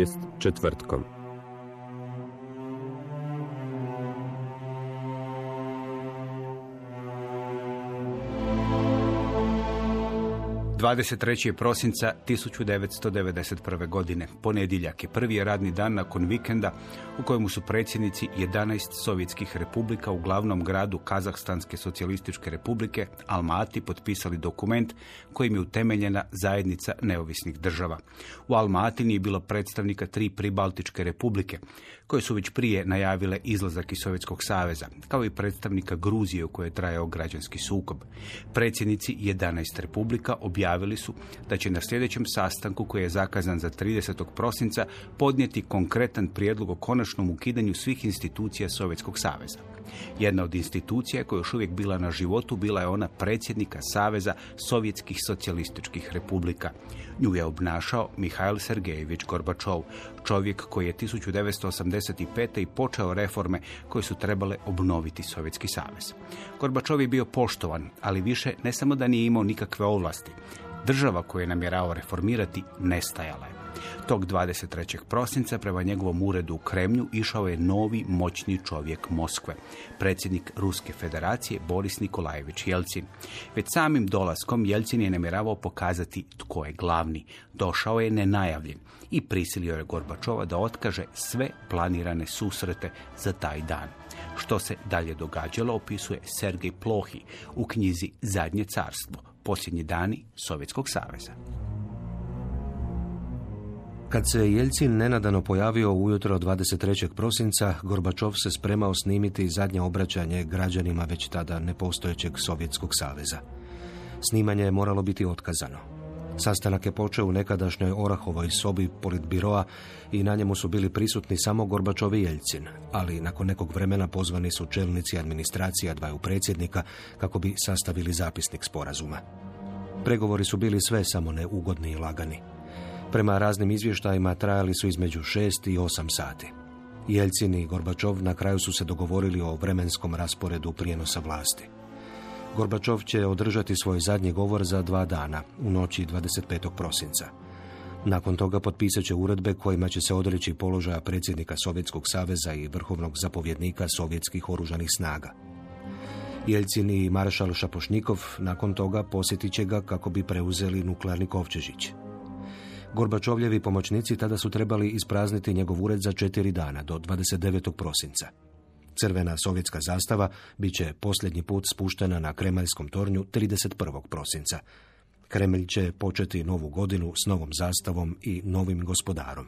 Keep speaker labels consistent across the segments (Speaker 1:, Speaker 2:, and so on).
Speaker 1: Povijest četvrtkom.
Speaker 2: 23. prosinca 1991. godine. Ponedjeljak je prvi radni dan nakon vikenda u kojemu su predsjednici 11 sovjetskih republika u glavnom gradu Kazahstanske socijalističke republike Almaty potpisali dokument kojim je utemeljena zajednica neovisnih država. U Almaty nije bilo predstavnika tri pribaltičke republike koje su već prije najavile izlazak iz Sovjetskog saveza, kao i predstavnika Gruzije u kojoj je trajao građanski sukob. Predsjednici 11 republika objavili su da će na sljedećem sastanku koji je zakazan za 30. prosinca podnijeti konkretan prijedlog o konačnom ukidanju svih institucija Sovjetskog saveza. Jedna od institucija koja je još uvijek bila na životu bila je ona predsjednika Saveza Sovjetskih socijalističkih republika. Nju je obnašao Mihail Sergejević Gorbačov, čovjek koji je 1985. i počeo reforme koje su trebale obnoviti Sovjetski savez. Gorbačov je bio poštovan, ali više ne samo da nije imao nikakve ovlasti. Država koju je namjerao reformirati nestajala je. Tog 23. prosinca prema njegovom uredu u Kremlju išao je novi moćni čovjek Moskve, predsjednik Ruske federacije Boris Nikolajević Jelcin. Već samim dolaskom Jelcin je namjeravao pokazati tko je glavni. Došao je nenajavljen i prisilio je Gorbačova da otkaže sve planirane susrete za taj dan. Što se dalje događalo opisuje Sergej Plohi u knjizi Zadnje carstvo, posljednji dani Sovjetskog saveza.
Speaker 3: Kad se Jeljcin nenadano pojavio ujutro 23. prosinca, Gorbačov se spremao snimiti zadnje obraćanje građanima već tada nepostojećeg Sovjetskog saveza. Snimanje je moralo biti otkazano. Sastanak je počeo u nekadašnjoj Orahovoj sobi politbiroa i na njemu su bili prisutni samo Gorbačov i Jeljcin, ali nakon nekog vremena pozvani su čelnici administracija dvaju predsjednika kako bi sastavili zapisnik sporazuma. Pregovori su bili sve samo ne ugodni i lagani. Prema raznim izvještajima trajali su između 6 i 8 sati. Jeljcin i Gorbačov na kraju su se dogovorili o vremenskom rasporedu prijenosa vlasti. Gorbačov će održati svoj zadnji govor za dva dana, u noći 25. prosinca. Nakon toga potpisat će uredbe kojima će se odreći položaja predsjednika Sovjetskog saveza i vrhovnog zapovjednika sovjetskih oružanih snaga. Jeljcin i maršal Šapošnikov nakon toga posjetit će ga kako bi preuzeli nuklearni kovčežić. Gorbačovljevi pomoćnici tada su trebali isprazniti njegov ured za četiri dana, do 29. prosinca. Crvena sovjetska zastava bit će posljednji put spuštena na Kremaljskom tornju 31. prosinca. Kremelj će početi novu godinu s novom zastavom i novim gospodarom.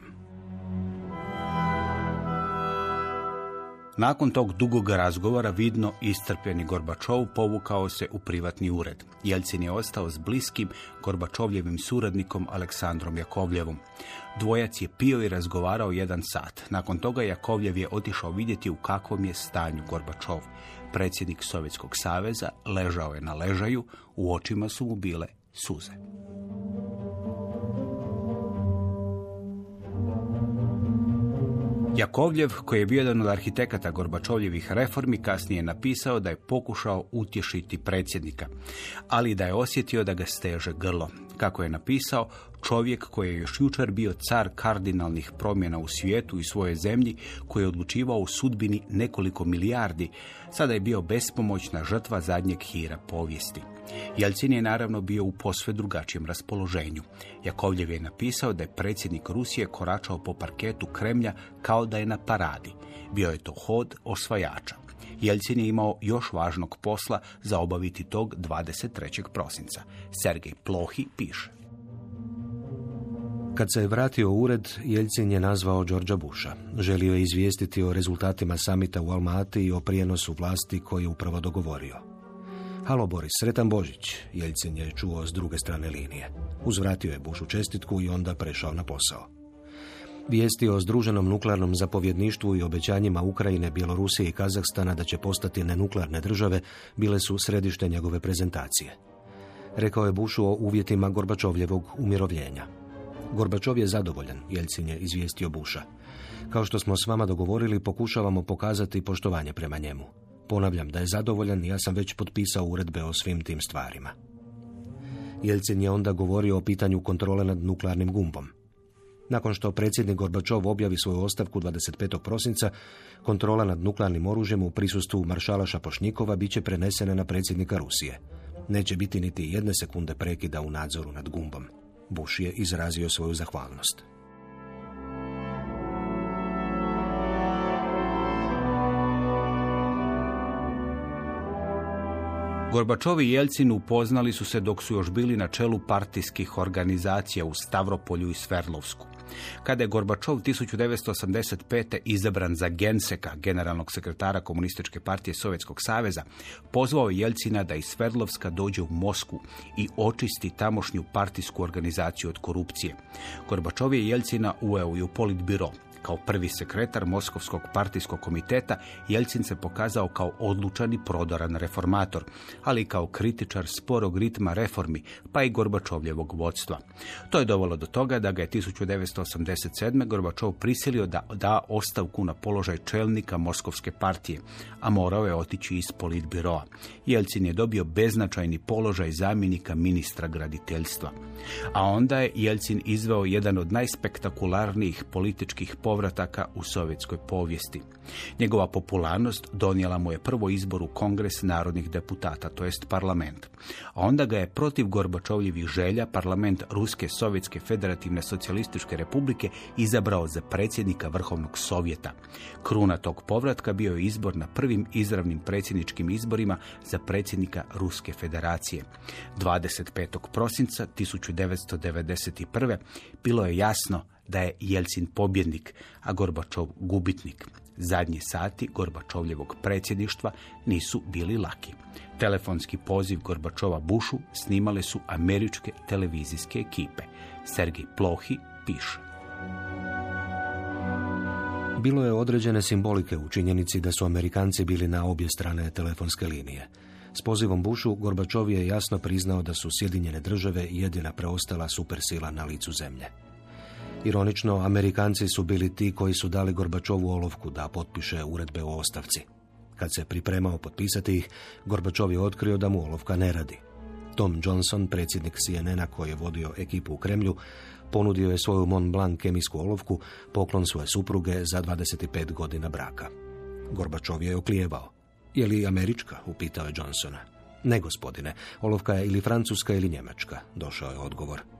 Speaker 2: Nakon tog dugog razgovora vidno istrpljeni Gorbačov povukao se u privatni ured. Jelcin je ostao s bliskim Gorbačovljevim suradnikom Aleksandrom Jakovljevom. Dvojac je pio i razgovarao jedan sat. Nakon toga Jakovljev je otišao vidjeti u kakvom je stanju Gorbačov. Predsjednik Sovjetskog saveza ležao je na ležaju, u očima su mu bile suze. Jakovljev, koji je bio jedan od arhitekata Gorbačovljevih reformi, kasnije je napisao da je pokušao utješiti predsjednika, ali da je osjetio da ga steže grlo. Kako je napisao, čovjek koji je još jučer bio car kardinalnih promjena u svijetu i svojoj zemlji, koji je odlučivao u sudbini nekoliko milijardi, sada je bio bespomoćna žrtva zadnjeg hira povijesti. Jelcin je naravno bio u posve drugačijem raspoloženju. Jakovljev je napisao da je predsjednik Rusije koračao po parketu Kremlja kao da je na paradi. Bio je to hod osvajača. Jelcin je imao još važnog posla za obaviti tog 23. prosinca. Sergej Plohi piše.
Speaker 3: Kad se je vratio u ured, Jelcin je nazvao Đorđa Busha. Želio je izvijestiti o rezultatima samita u Almati i o prijenosu vlasti koji je upravo dogovorio. Halo Boris, sretan Božić, Jelcin je čuo s druge strane linije. Uzvratio je Bushu čestitku i onda prešao na posao. Vijesti o združenom nuklearnom zapovjedništvu i obećanjima Ukrajine, Bjelorusije i Kazahstana da će postati nenuklearne države bile su središte njegove prezentacije. Rekao je Bušu o uvjetima Gorbačovljevog umirovljenja. Gorbačov je zadovoljan, Jelcin je izvijestio Buša. Kao što smo s vama dogovorili, pokušavamo pokazati poštovanje prema njemu. Ponavljam da je zadovoljan ja sam već potpisao uredbe o svim tim stvarima. Jelcin je onda govorio o pitanju kontrole nad nuklearnim gumbom. Nakon što predsjednik Gorbačov objavi svoju ostavku 25. prosinca, kontrola nad nuklearnim oružjem u prisustvu maršala Šapošnikova bit će prenesena na predsjednika Rusije. Neće biti niti jedne sekunde prekida u nadzoru nad gumbom. Bush je izrazio svoju zahvalnost.
Speaker 2: Gorbačov i Jelcin upoznali su se dok su još bili na čelu partijskih organizacija u Stavropolju i Sverdlovsku. Kada je Gorbačov 1985. izabran za Genseka, generalnog sekretara Komunističke partije Sovjetskog saveza, pozvao Jelcina da iz Sverdlovska dođe u Mosku i očisti tamošnju partijsku organizaciju od korupcije. Gorbačov je Jelcina uveo i u politbiro, kao prvi sekretar Moskovskog partijskog komiteta, Jelcin se pokazao kao odlučan i prodoran reformator, ali i kao kritičar sporog ritma reformi, pa i Gorbačovljevog vodstva. To je dovelo do toga da ga je 1987. Gorbačov prisilio da da ostavku na položaj čelnika Moskovske partije, a morao je otići iz politbiroa. Jelcin je dobio beznačajni položaj zamjenika ministra graditeljstva. A onda je Jelcin izveo jedan od najspektakularnijih političkih povrataka u sovjetskoj povijesti. Njegova popularnost donijela mu je prvo izbor u Kongres narodnih deputata, to jest parlament. A onda ga je protiv Gorbačovljevih želja parlament Ruske sovjetske federativne socijalističke republike izabrao za predsjednika Vrhovnog sovjeta. Kruna tog povratka bio je izbor na prvim izravnim predsjedničkim izborima za predsjednika Ruske federacije. 25. prosinca 1991. bilo je jasno da je Jelcin pobjednik, a Gorbačov gubitnik. Zadnji sati Gorbačovljevog predsjedništva nisu bili laki. Telefonski poziv Gorbačova Bušu snimale su američke televizijske ekipe. Sergij Plohi piše.
Speaker 3: Bilo je određene simbolike u činjenici da su Amerikanci bili na obje strane telefonske linije. S pozivom Bušu Gorbačov je jasno priznao da su Sjedinjene države jedina preostala supersila na licu zemlje. Ironično, Amerikanci su bili ti koji su dali Gorbačovu olovku da potpiše uredbe o ostavci. Kad se pripremao potpisati ih, Gorbačov je otkrio da mu olovka ne radi. Tom Johnson, predsjednik CNN-a koji je vodio ekipu u Kremlju, ponudio je svoju Mont Blanc kemijsku olovku, poklon svoje supruge za 25 godina braka. Gorbačov je oklijevao. Je li američka? upitao je Johnsona. Ne, gospodine. Olovka je ili francuska ili njemačka, došao je odgovor.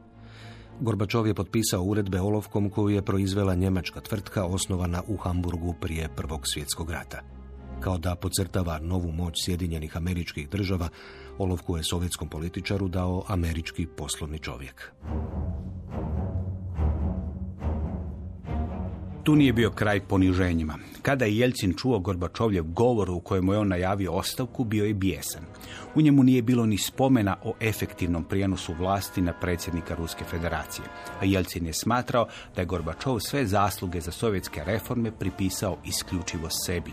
Speaker 3: Gorbačov je potpisao uredbe olovkom koju je proizvela njemačka tvrtka osnovana u Hamburgu prije Prvog svjetskog rata. Kao da podcrtava novu moć Sjedinjenih američkih država, olovku je sovjetskom političaru dao američki poslovni čovjek.
Speaker 2: Tu nije bio kraj poniženjima. Kada je Jelcin čuo Gorbačovljev govor u kojemu je on najavio ostavku, bio je bijesan. U njemu nije bilo ni spomena o efektivnom prijenosu vlasti na predsjednika Ruske federacije. A Jelcin je smatrao da je Gorbačov sve zasluge za sovjetske reforme pripisao isključivo sebi.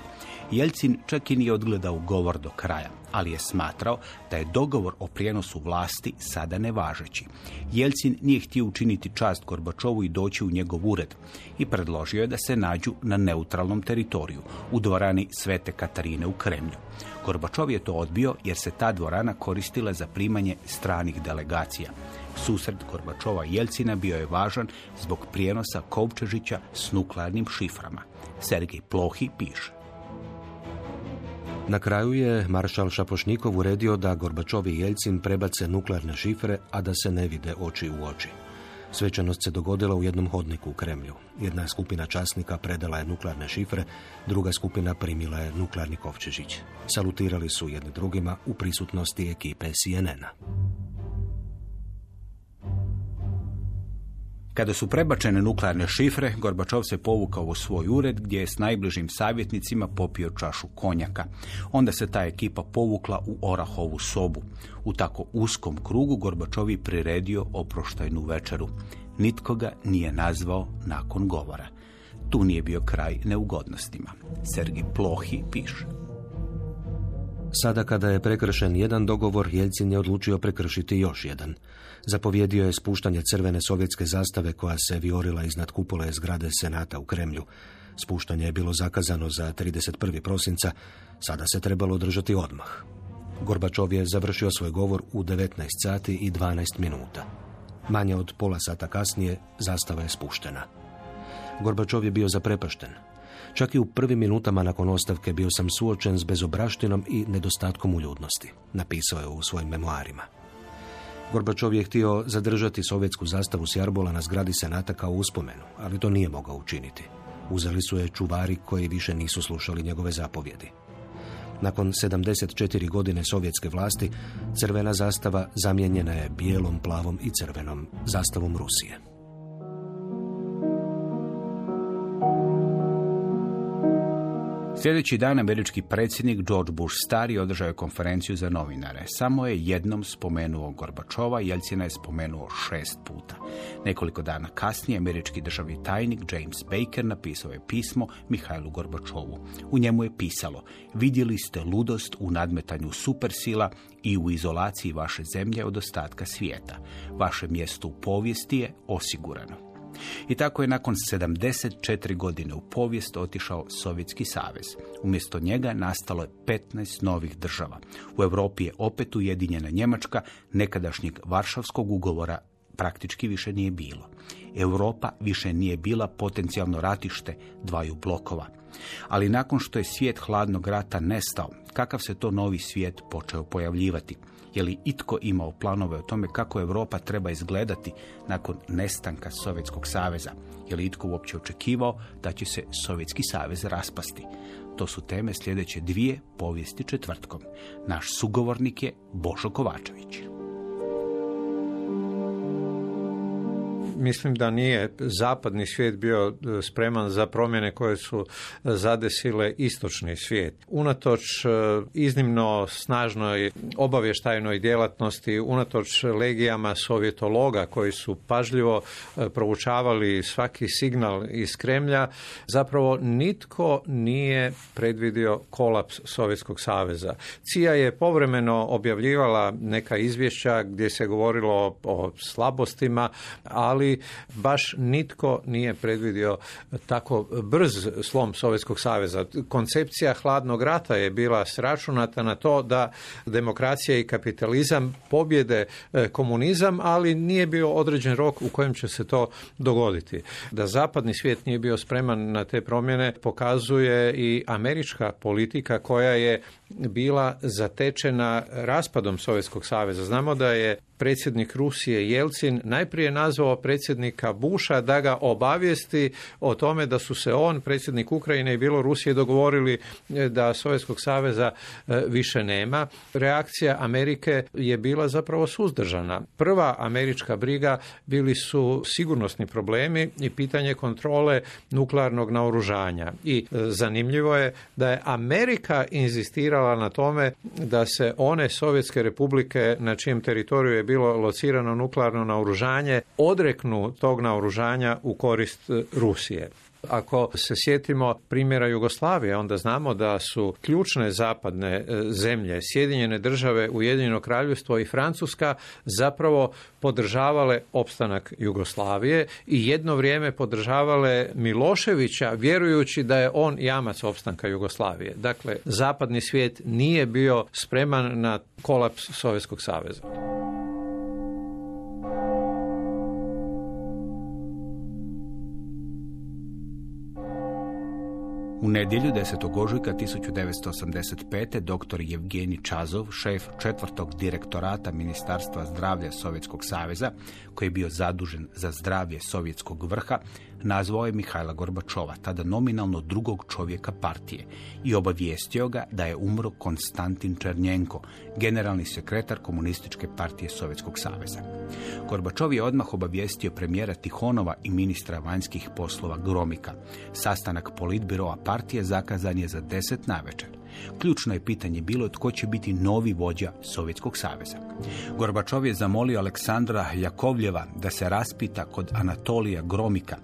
Speaker 2: Jelcin čak i nije odgledao govor do kraja, ali je smatrao da je dogovor o prijenosu vlasti sada nevažeći. Jelcin nije htio učiniti čast Gorbačovu i doći u njegov ured i predložio je da se nađu na neutralnom teritoriju, u dvorani Svete Katarine u Kremlju. Gorbačov je to odbio jer se ta dvorana koristila za primanje stranih delegacija. Susret Gorbačova i Jelcina bio je važan zbog prijenosa Kovčežića s nuklearnim šiframa. Sergij Plohi piše.
Speaker 3: Na kraju je maršal Šapošnikov uredio da Gorbačov i Jelcin prebace nuklearne šifre, a da se ne vide oči u oči. Svečanost se dogodila u jednom hodniku u Kremlju. Jedna skupina časnika predala je nuklearne šifre, druga skupina primila je nuklearni kovčežić. Salutirali su jedni drugima u prisutnosti ekipe CNN-a.
Speaker 2: Kada su prebačene nuklearne šifre, Gorbačov se povukao u svoj ured gdje je s najbližim savjetnicima popio čašu konjaka. Onda se ta ekipa povukla u Orahovu sobu. U tako uskom krugu Gorbačov je priredio oproštajnu večeru. Nitko ga nije nazvao nakon govora. Tu nije bio kraj neugodnostima. Sergi Plohi piše.
Speaker 3: Sada kada je prekršen jedan dogovor, Jeljcin je odlučio prekršiti još jedan. Zapovjedio je spuštanje crvene sovjetske zastave koja se viorila iznad kupole zgrade Senata u Kremlju. Spuštanje je bilo zakazano za 31. prosinca, sada se trebalo održati odmah. Gorbačov je završio svoj govor u 19 sati i 12 minuta. Manje od pola sata kasnije zastava je spuštena. Gorbačov je bio zaprepašten. Čak i u prvim minutama nakon ostavke bio sam suočen s bezobraštinom i nedostatkom uljudnosti, napisao je u svojim memoarima. Gorbačov je htio zadržati sovjetsku zastavu s Jarbola na zgradi Senata kao uspomenu, ali to nije mogao učiniti. Uzeli su je čuvari koji više nisu slušali njegove zapovjedi. Nakon 74 godine sovjetske vlasti, crvena zastava zamijenjena je bijelom, plavom i crvenom zastavom Rusije.
Speaker 2: Sljedeći dan američki predsjednik George Bush stari održao je konferenciju za novinare. Samo je jednom spomenuo Gorbačova, Jelcina je spomenuo šest puta. Nekoliko dana kasnije američki državni tajnik James Baker napisao je pismo Mihajlu Gorbačovu. U njemu je pisalo Vidjeli ste ludost u nadmetanju supersila i u izolaciji vaše zemlje od ostatka svijeta. Vaše mjesto u povijesti je osigurano. I tako je nakon 74 godine u povijest otišao Sovjetski savez. Umjesto njega nastalo je 15 novih država. U Europi je opet ujedinjena Njemačka, nekadašnjeg Varšavskog ugovora praktički više nije bilo. Europa više nije bila potencijalno ratište dvaju blokova. Ali nakon što je svijet hladnog rata nestao, kakav se to novi svijet počeo pojavljivati? Je li itko imao planove o tome kako Europa treba izgledati nakon nestanka Sovjetskog saveza? Je li itko uopće očekivao da će se Sovjetski savez raspasti? To su teme sljedeće dvije povijesti četvrtkom. Naš sugovornik je Bošo Kovačević.
Speaker 4: Mislim da nije zapadni svijet bio e, spreman za promjene koje su zadesile istočni svijet. Unatoč e, iznimno snažnoj obavještajnoj djelatnosti, unatoč legijama sovjetologa koji su pažljivo e, proučavali svaki signal iz Kremlja, zapravo nitko nije predvidio kolaps Sovjetskog saveza. CIA je povremeno objavljivala neka izvješća gdje se govorilo o slabostima, ali baš nitko nije predvidio tako brz slom Sovjetskog saveza. Koncepcija hladnog rata je bila sračunata na to da demokracija i kapitalizam pobjede e, komunizam, ali nije bio određen rok u kojem će se to dogoditi. Da zapadni svijet nije bio spreman na te promjene pokazuje i američka politika koja je bila zatečena raspadom Sovjetskog saveza. Znamo da je predsjednik Rusije Jelcin najprije nazvao predsjednika Buša da ga obavijesti o tome da su se on, predsjednik Ukrajine i bilo Rusije dogovorili e, da Sovjetskog saveza e, više nema. Reakcija Amerike je bila zapravo suzdržana. Prva američka briga bili su sigurnosni problemi i pitanje kontrole nuklearnog naoružanja. I e, zanimljivo je da je Amerika inzistirala na tome da se one sovjetske republike na čijem teritoriju je bilo locirano nuklearno naoružanje odreknu tog naoružanja u korist e, Rusije. Ako se sjetimo primjera Jugoslavije, onda znamo da su ključne zapadne e, zemlje, Sjedinjene države, Ujedinjeno kraljevstvo i Francuska zapravo podržavale opstanak Jugoslavije i jedno vrijeme podržavale Miloševića vjerujući da je on jamac opstanka Jugoslavije. Dakle, zapadni svijet nije bio spreman na kolaps Sovjetskog saveza.
Speaker 2: U nedjelju 10. ožujka 1985. dr. Evgenij Čazov, šef četvrtog direktorata Ministarstva zdravlja Sovjetskog saveza, koji je bio zadužen za zdravlje sovjetskog vrha, nazvao je Mihajla Gorbačova, tada nominalno drugog čovjeka partije, i obavijestio ga da je umro Konstantin Černjenko, generalni sekretar Komunističke partije Sovjetskog saveza. Gorbačov je odmah obavijestio premijera Tihonova i ministra vanjskih poslova Gromika. Sastanak politbiroa partije zakazan je za deset navečer. Ključno je pitanje bilo tko će biti novi vođa Sovjetskog saveza. Gorbačov je zamolio Aleksandra Jakovljeva da se raspita kod Anatolija Gromika,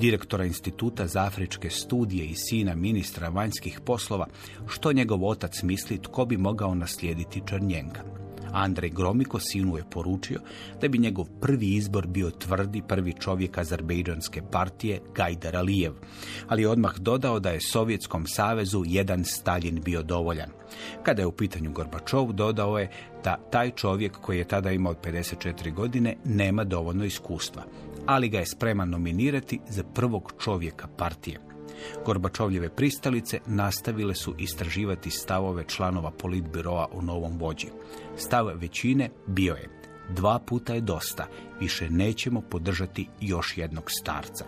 Speaker 2: direktora Instituta za afričke studije i sina ministra vanjskih poslova, što njegov otac misli tko bi mogao naslijediti Črnjenka. Andrej Gromiko sinu je poručio da bi njegov prvi izbor bio tvrdi prvi čovjek Azerbejdžanske partije Gajdar Alijev, ali je odmah dodao da je Sovjetskom savezu jedan Stalin bio dovoljan. Kada je u pitanju Gorbačov, dodao je da taj čovjek koji je tada imao 54 godine nema dovoljno iskustva, ali ga je spreman nominirati za prvog čovjeka partije. Gorbačovljeve pristalice nastavile su istraživati stavove članova politbiroa u novom vođi. Stav većine bio je dva puta je dosta, više nećemo podržati još jednog starca.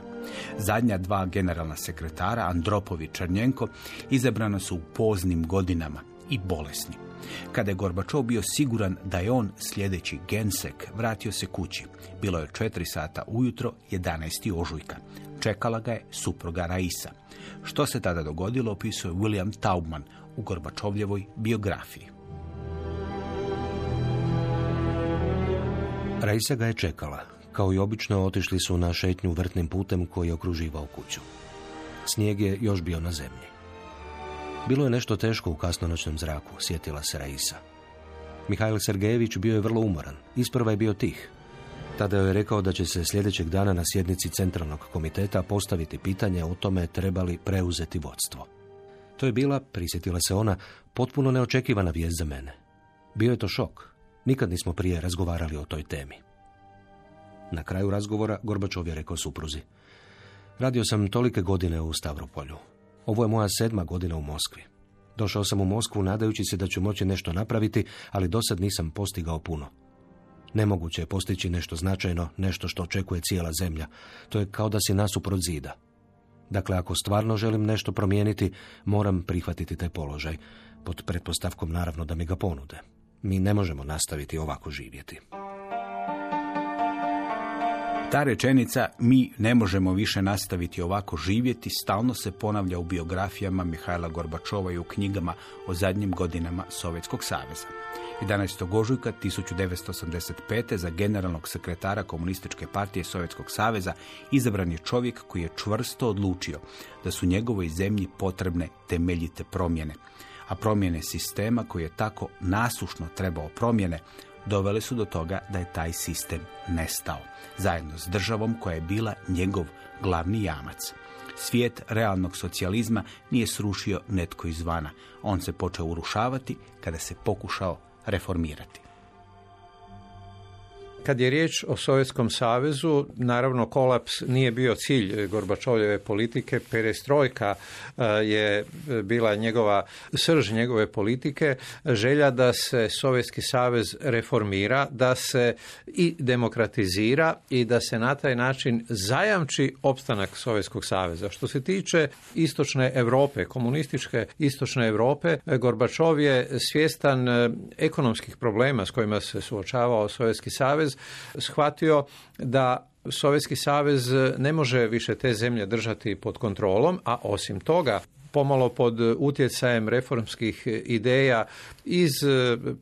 Speaker 2: Zadnja dva generalna sekretara, Andropov i Črnjenko, izabrana su u poznim godinama i bolesni. Kada je Gorbačov bio siguran da je on sljedeći gensek, vratio se kući. Bilo je 4 sata ujutro, 11. ožujka. Čekala ga je supruga Raisa. Što se tada dogodilo opisuje William Taubman u Gorbačovljevoj biografiji.
Speaker 3: Raisa ga je čekala. Kao i obično otišli su na šetnju vrtnim putem koji je okruživao kuću. Snijeg je još bio na zemlji. Bilo je nešto teško u kasnonoćnom zraku, sjetila se Raisa. Mihajl Sergejević bio je vrlo umoran. Isprva je bio tih. Tada je rekao da će se sljedećeg dana na sjednici centralnog komiteta postaviti pitanje o tome trebali preuzeti vodstvo. To je bila, prisjetila se ona, potpuno neočekivana vijest za mene. Bio je to šok. Nikad nismo prije razgovarali o toj temi. Na kraju razgovora Gorbačov je rekao supruzi. Radio sam tolike godine u Stavropolju. Ovo je moja sedma godina u Moskvi. Došao sam u Moskvu nadajući se da ću moći nešto napraviti, ali do sad nisam postigao puno. Nemoguće je postići nešto značajno, nešto što očekuje cijela zemlja. To je kao da si nasuprot zida. Dakle, ako stvarno želim nešto promijeniti, moram prihvatiti taj položaj, pod pretpostavkom naravno da mi ga ponude. Mi ne možemo nastaviti ovako živjeti.
Speaker 2: Ta rečenica mi ne možemo više nastaviti ovako živjeti stalno se ponavlja u biografijama Mihajla Gorbačova i u knjigama o zadnjim godinama Sovjetskog saveza. 11. ožujka 1985. za generalnog sekretara Komunističke partije Sovjetskog saveza izabran je čovjek koji je čvrsto odlučio da su njegovoj zemlji potrebne temeljite promjene. A promjene sistema koji je tako nasušno trebao promjene dovele su do toga da je taj sistem nestao, zajedno s državom koja je bila njegov glavni jamac. Svijet realnog socijalizma nije srušio netko izvana. On se počeo urušavati kada se pokušao reformirati.
Speaker 4: Kad je riječ o Sovjetskom savezu, naravno kolaps nije bio cilj Gorbačovljeve politike, perestrojka e, je bila njegova srž njegove politike, želja da se Sovjetski savez reformira, da se i demokratizira i da se na taj način zajamči opstanak Sovjetskog saveza. Što se tiče istočne Europe, komunističke istočne Europe, Gorbačov je svjestan e, ekonomskih problema s kojima se suočavao Sovjetski savez shvatio da Sovjetski savez ne može više te zemlje držati pod kontrolom, a osim toga pomalo pod utjecajem reformskih ideja iz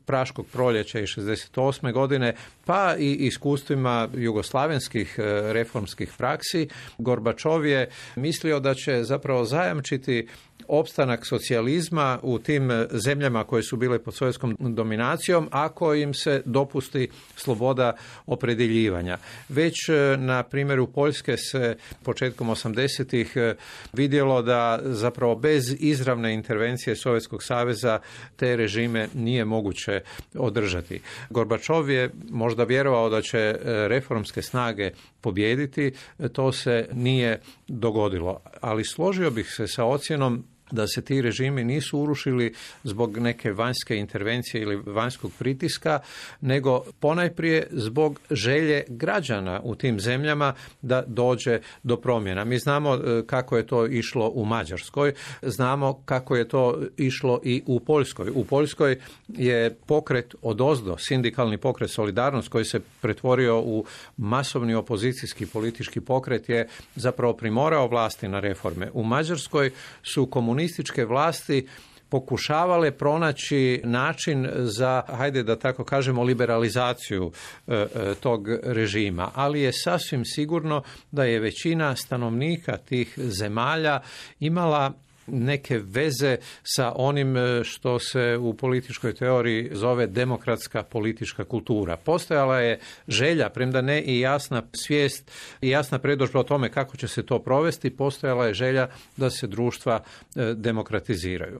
Speaker 4: Praškog proljeća i 68. godine, pa i iskustvima jugoslavenskih reformskih praksi, Gorbačov je mislio da će zapravo zajamčiti opstanak socijalizma u tim zemljama koje su bile pod sovjetskom dominacijom ako im se dopusti sloboda opredjeljivanja. Već e, na primjeru Poljske se početkom 80-ih e, vidjelo da zapravo bez izravne intervencije Sovjetskog saveza te režime nije moguće održati. Gorbačov je možda vjerovao da će e, reformske snage pobijediti, to se nije dogodilo. Ali složio bih se sa ocjenom da se ti režimi nisu urušili zbog neke vanjske intervencije ili vanjskog pritiska, nego ponajprije zbog želje građana u tim zemljama da dođe do promjena. Mi znamo e, kako je to išlo u Mađarskoj, znamo kako je to išlo i u Poljskoj. U Poljskoj je pokret od ozdo, sindikalni pokret Solidarnost koji se pretvorio u masovni opozicijski politički pokret je zapravo primorao vlasti na reforme. U Mađarskoj su komunisti komunističke vlasti pokušavale pronaći način za, hajde da tako kažemo, liberalizaciju e, e, tog režima. Ali je sasvim sigurno da je većina stanovnika tih zemalja imala neke veze sa onim e, što se u političkoj teoriji zove demokratska politička kultura. Postojala je želja, premda ne i jasna svijest i jasna predožba o tome kako će se to provesti, postojala je želja da se društva e, demokratiziraju.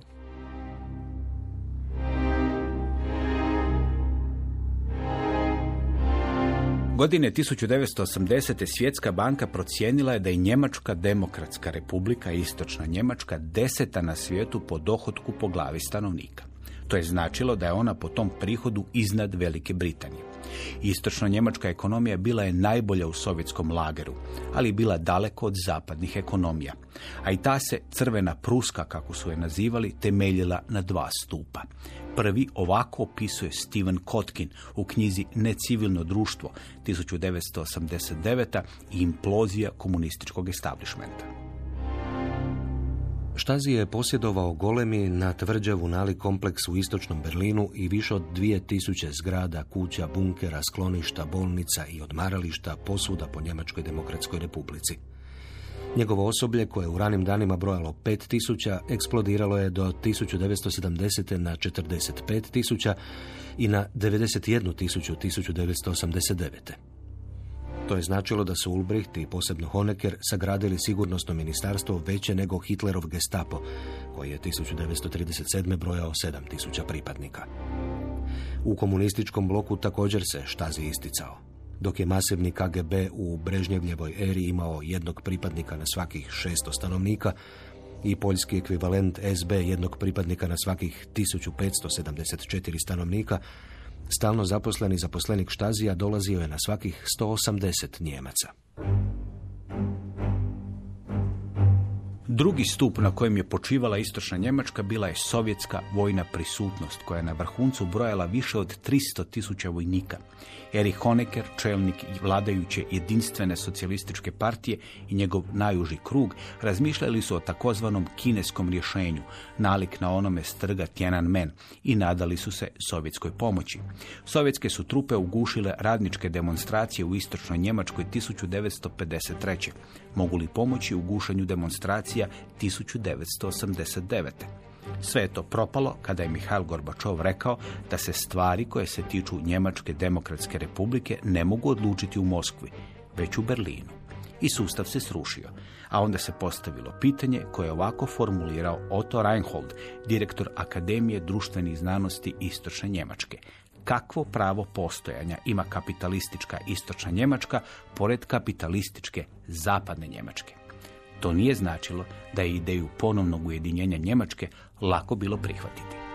Speaker 2: Godine 1980. Svjetska banka procijenila je da je Njemačka demokratska republika, istočna Njemačka, deseta na svijetu po dohotku po glavi stanovnika. To je značilo da je ona po tom prihodu iznad Velike Britanije. Istočno njemačka ekonomija bila je najbolja u sovjetskom lageru, ali bila daleko od zapadnih ekonomija. A i ta se crvena pruska, kako su je nazivali, temeljila na dva stupa. Prvi ovako opisuje Steven Kotkin u knjizi Necivilno društvo 1989. i implozija komunističkog establishmenta.
Speaker 3: Štazi je posjedovao golemi na tvrđavu nali kompleks u istočnom Berlinu i više od 2000 zgrada, kuća, bunkera, skloništa, bolnica i odmarališta posuda po Njemačkoj demokratskoj republici. Njegovo osoblje, koje je u ranim danima brojalo 5000, eksplodiralo je do 1970. na 45.000 i na 91.000 1989. To je značilo da su Ulbricht i posebno Honecker sagradili sigurnosno ministarstvo veće nego Hitlerov gestapo, koji je 1937. brojao 7000 pripadnika. U komunističkom bloku također se štazi isticao. Dok je masivni KGB u Brežnjevljevoj eri imao jednog pripadnika na svakih 600 stanovnika i poljski ekvivalent SB jednog pripadnika na svakih 1574 stanovnika, Stalno zaposleni zaposlenik Štazija dolazio je na svakih 180 Njemaca.
Speaker 2: Drugi stup na kojem je počivala istočna Njemačka bila je sovjetska vojna prisutnost koja je na vrhuncu brojala više od 300 tisuća vojnika. Erich Honecker, čelnik vladajuće jedinstvene socijalističke partije i njegov najuži krug, razmišljali su o takozvanom kineskom rješenju, nalik na onome strga Tiananmen i nadali su se sovjetskoj pomoći. Sovjetske su trupe ugušile radničke demonstracije u istočnoj Njemačkoj 1953. Mogu li pomoći u gušenju demonstracija 1989. Sve je to propalo kada je Mihail Gorbačov rekao da se stvari koje se tiču Njemačke demokratske republike ne mogu odlučiti u Moskvi, već u Berlinu. I sustav se srušio. A onda se postavilo pitanje koje je ovako formulirao Otto Reinhold, direktor Akademije društvenih znanosti Istočne Njemačke. Kakvo pravo postojanja ima kapitalistička Istočna Njemačka pored kapitalističke Zapadne Njemačke? To nije značilo da je ideju ponovnog ujedinjenja Njemačke lako bilo prihvatiti.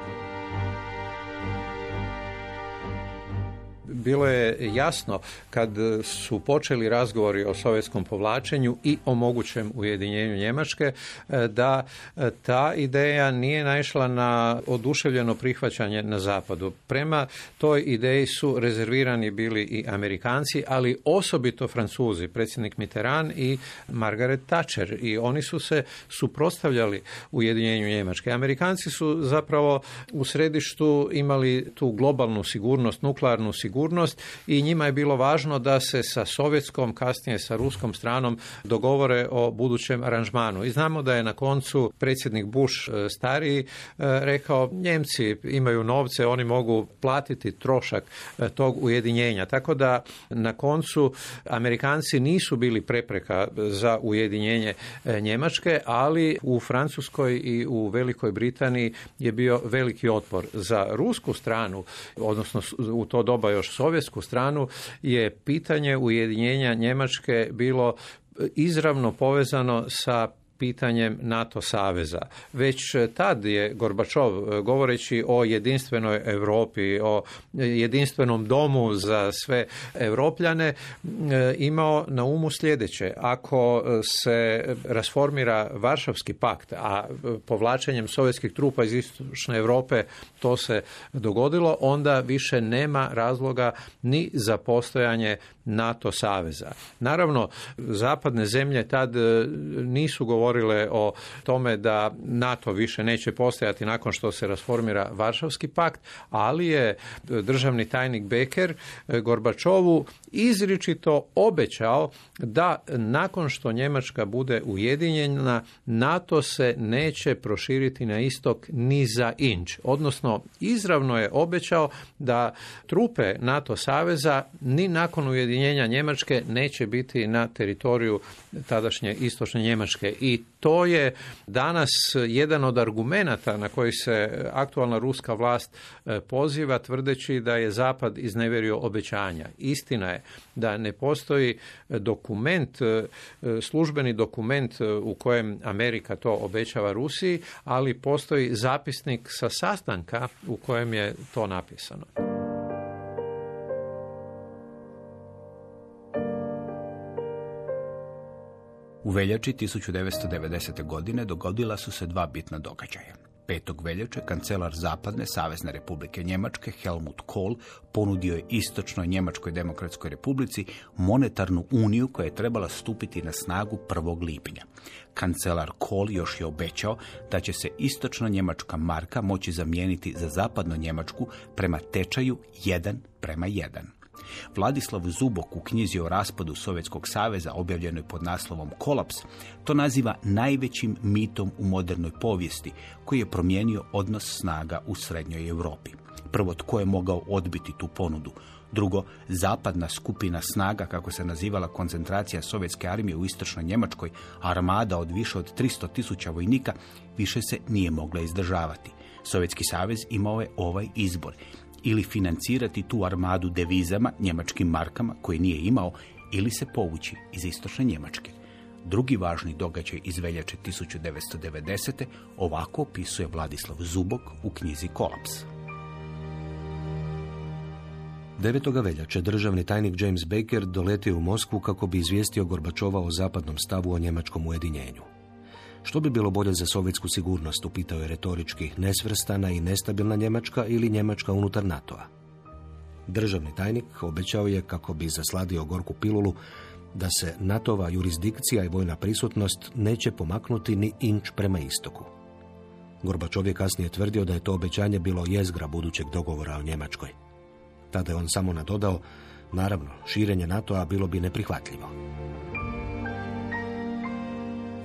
Speaker 4: Bilo je jasno kad su počeli razgovori o sovjetskom povlačenju i o mogućem ujedinjenju Njemačke e, da e, ta ideja nije naišla na oduševljeno prihvaćanje na zapadu. Prema toj ideji su rezervirani bili i Amerikanci, ali osobito Francuzi, predsjednik Mitterrand i Margaret Thatcher i oni su se suprotstavljali ujedinjenju Njemačke. Amerikanci su zapravo u središtu imali tu globalnu sigurnost, nuklearnu sigurnost i njima je bilo važno da se sa sovjetskom, kasnije sa ruskom stranom dogovore o budućem aranžmanu. I znamo da je na koncu predsjednik Bush e, stariji e, rekao Njemci imaju novce, oni mogu platiti trošak e, tog ujedinjenja. Tako da na koncu Amerikanci nisu bili prepreka za ujedinjenje Njemačke, ali u Francuskoj i u Velikoj Britaniji je bio veliki otpor za rusku stranu, odnosno u to doba još sovjetsku stranu je pitanje ujedinjenja Njemačke bilo izravno povezano sa pitanjem NATO saveza. Već tad je Gorbačov govoreći o jedinstvenoj Europi, o jedinstvenom domu za sve Europljane imao na umu sljedeće. Ako se rasformira Varšavski pakt, a povlačenjem sovjetskih trupa iz istočne Europe to se dogodilo, onda više nema razloga ni za postojanje NATO saveza. Naravno, zapadne zemlje tad nisu govorile o tome da NATO više neće postojati nakon što se rasformira Varšavski pakt, ali je državni tajnik Beker Gorbačovu izričito obećao da nakon što Njemačka bude ujedinjena, NATO se neće proširiti na istok ni za inč. Odnosno, izravno je obećao da trupe NATO saveza ni nakon ujedinjenja Njemačke neće biti na teritoriju tadašnje istočne Njemačke. I to je danas jedan od argumenata na koji se aktualna ruska vlast e, poziva tvrdeći da je Zapad izneverio obećanja. Istina je da ne postoji dokument, e, službeni dokument e, u kojem Amerika to obećava Rusiji, ali postoji zapisnik sa sastanka u kojem je to napisano.
Speaker 2: U veljači 1990. godine dogodila su se dva bitna događaja. 5. veljače kancelar Zapadne Savezne republike Njemačke Helmut Kohl ponudio je istočnoj Njemačkoj demokratskoj republici monetarnu uniju koja je trebala stupiti na snagu 1. lipnja. Kancelar Kohl još je obećao da će se istočno Njemačka marka moći zamijeniti za zapadno Njemačku prema tečaju 1 prema 1. Vladislav Zubok u knjizi o raspadu Sovjetskog saveza objavljenoj pod naslovom Kolaps to naziva najvećim mitom u modernoj povijesti koji je promijenio odnos snaga u srednjoj Europi. Prvo, tko je mogao odbiti tu ponudu? Drugo, zapadna skupina snaga, kako se nazivala koncentracija sovjetske armije u istočnoj Njemačkoj, armada od više od 300 tisuća vojnika, više se nije mogla izdržavati. Sovjetski savez imao je ovaj izbor ili financirati tu armadu devizama, njemačkim markama koje nije imao, ili se povući iz istočne Njemačke. Drugi važni događaj iz veljače 1990. ovako opisuje Vladislav Zubok u knjizi Kolaps.
Speaker 3: 9. veljače državni tajnik James Baker doletio u Moskvu kako bi izvijestio Gorbačova o zapadnom stavu o njemačkom ujedinjenju. Što bi bilo bolje za sovjetsku sigurnost, upitao je retorički, nesvrstana i nestabilna Njemačka ili Njemačka unutar NATO-a. Državni tajnik obećao je, kako bi zasladio gorku pilulu, da se NATO-va jurisdikcija i vojna prisutnost neće pomaknuti ni inč prema istoku. Gorbačov je kasnije tvrdio da je to obećanje bilo jezgra budućeg dogovora o Njemačkoj. Tada je on samo nadodao, naravno, širenje NATO-a bilo bi neprihvatljivo.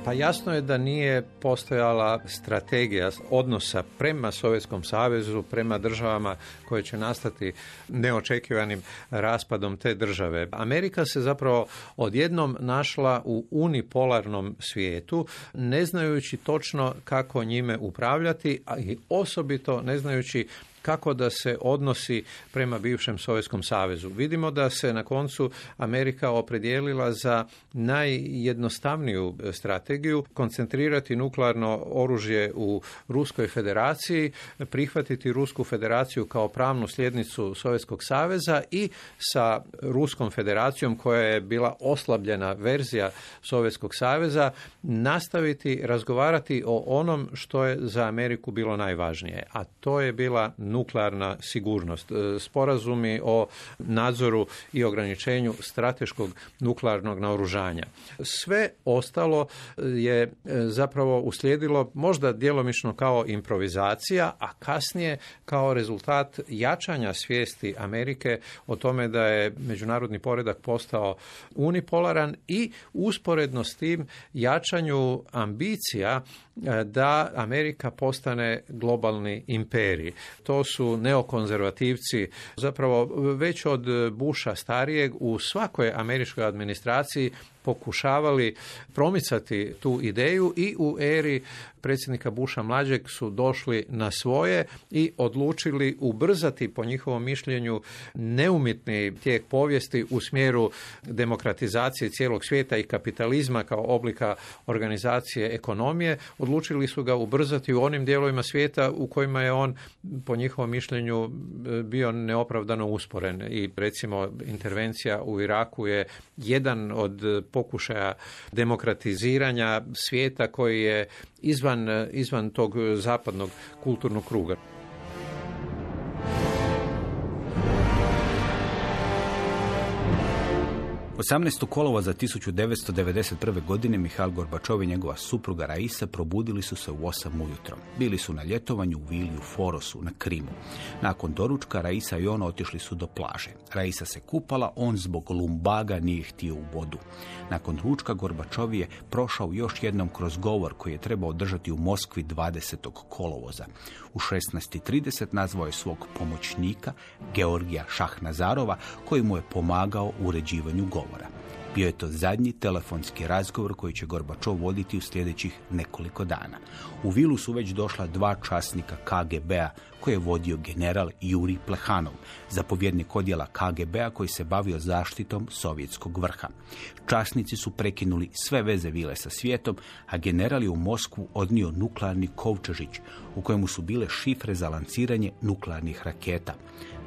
Speaker 4: Pa jasno je da nije postojala strategija odnosa prema Sovjetskom savezu, prema državama koje će nastati neočekivanim raspadom te države. Amerika se zapravo odjednom našla u unipolarnom svijetu, ne znajući točno kako njime upravljati, a i osobito ne znajući kako da se odnosi prema bivšem Sovjetskom savezu. Vidimo da se na koncu Amerika opredijelila za najjednostavniju strategiju, koncentrirati nuklearno oružje u Ruskoj federaciji, prihvatiti Rusku federaciju kao pravnu sljednicu Sovjetskog saveza i sa Ruskom federacijom koja je bila oslabljena verzija Sovjetskog saveza nastaviti razgovarati o onom što je za Ameriku bilo najvažnije, a to je bila nuklearna sigurnost, e, sporazumi o nadzoru i ograničenju strateškog nuklearnog naoružanja. Sve ostalo je e, zapravo uslijedilo možda djelomično kao improvizacija, a kasnije kao rezultat jačanja svijesti Amerike o tome da je međunarodni poredak postao unipolaran i usporedno s tim jačanju ambicija e, da Amerika postane globalni imperij. To su neokonzervativci zapravo već od Buša starijeg u svakoj američkoj administraciji pokušavali promicati tu ideju i u eri predsjednika Buša mlađeg su došli na svoje i odlučili ubrzati po njihovom mišljenju neumitni tijek povijesti u smjeru demokratizacije cijelog svijeta i kapitalizma kao oblika organizacije ekonomije. Odlučili su ga ubrzati u onim dijelovima svijeta u kojima je on po njihovom mišljenju bio neopravdano usporen i recimo intervencija u Iraku je jedan od pokušaja demokratiziranja svijeta koji je izvan, izvan tog zapadnog kulturnog kruga.
Speaker 2: 18. kolova za 1991. godine Mihal Gorbačov i njegova supruga Raisa probudili su se u 8 ujutro. Bili su na ljetovanju u Vili u Forosu na Krimu. Nakon doručka Raisa i on otišli su do plaže. Raisa se kupala, on zbog lumbaga nije htio u vodu. Nakon ručka Gorbačov je prošao još jednom kroz govor koji je trebao održati u Moskvi 20. kolovoza. U 16.30 nazvao je svog pomoćnika Georgija Šahnazarova koji mu je pomagao u uređivanju govora. Bio je to zadnji telefonski razgovor koji će Gorbačov voditi u sljedećih nekoliko dana. U vilu su već došla dva časnika KGB-a koje je vodio general Juri Plehanov, zapovjednik odjela KGB-a koji se bavio zaštitom sovjetskog vrha. Časnici su prekinuli sve veze vile sa svijetom, a general je u Moskvu odnio nuklearni kovčežić u kojemu su bile šifre za lanciranje nuklearnih raketa.